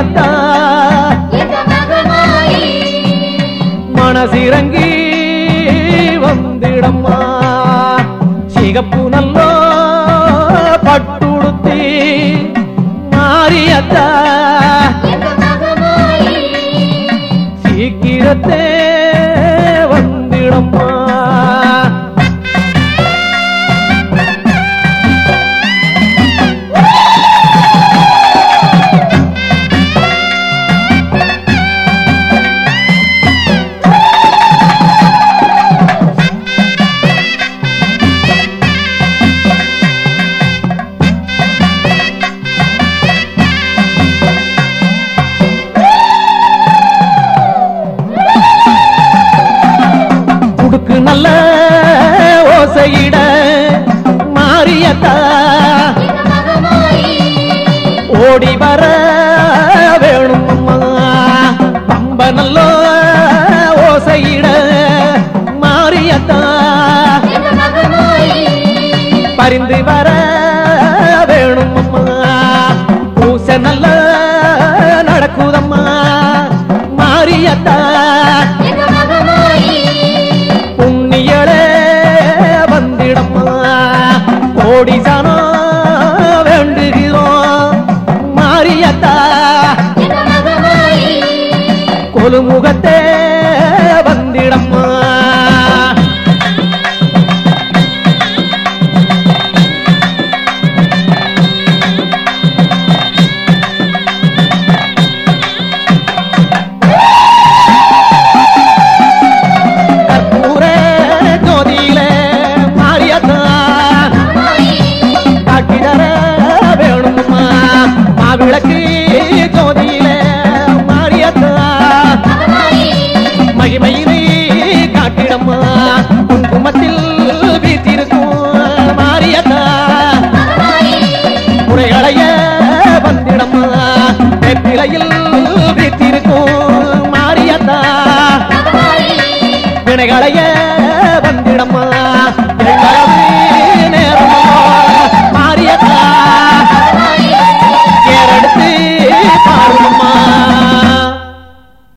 மாரியத்தா மனசிறங்கி வந்திடம்மா. சிகப்பு நல்ல குடுக்கு நல்ல ஓசையிட மாறியத்தா ஓடி வர வேணும்மா பம்ப நல்ல ஓசையிட மாறியத்தா பரிந்து வர வேணும்மா பூச நல்ல கோடி சனம் வேண்டுகிறோம்? மாரியத்தா கொலுமுகத்தே விளக்கு ஜோதியிலே மாரியத்தா மகிமையிலே காட்டிடம்மா குங்குமத்தில் வீட்டிருக்கும் மாரியத்தா குறைகளைய வந்திடம்மா. வெற்றிலையில் வீட்டிருக்கும் மாரியத்தா வினைகளைய வந்திடம்மா.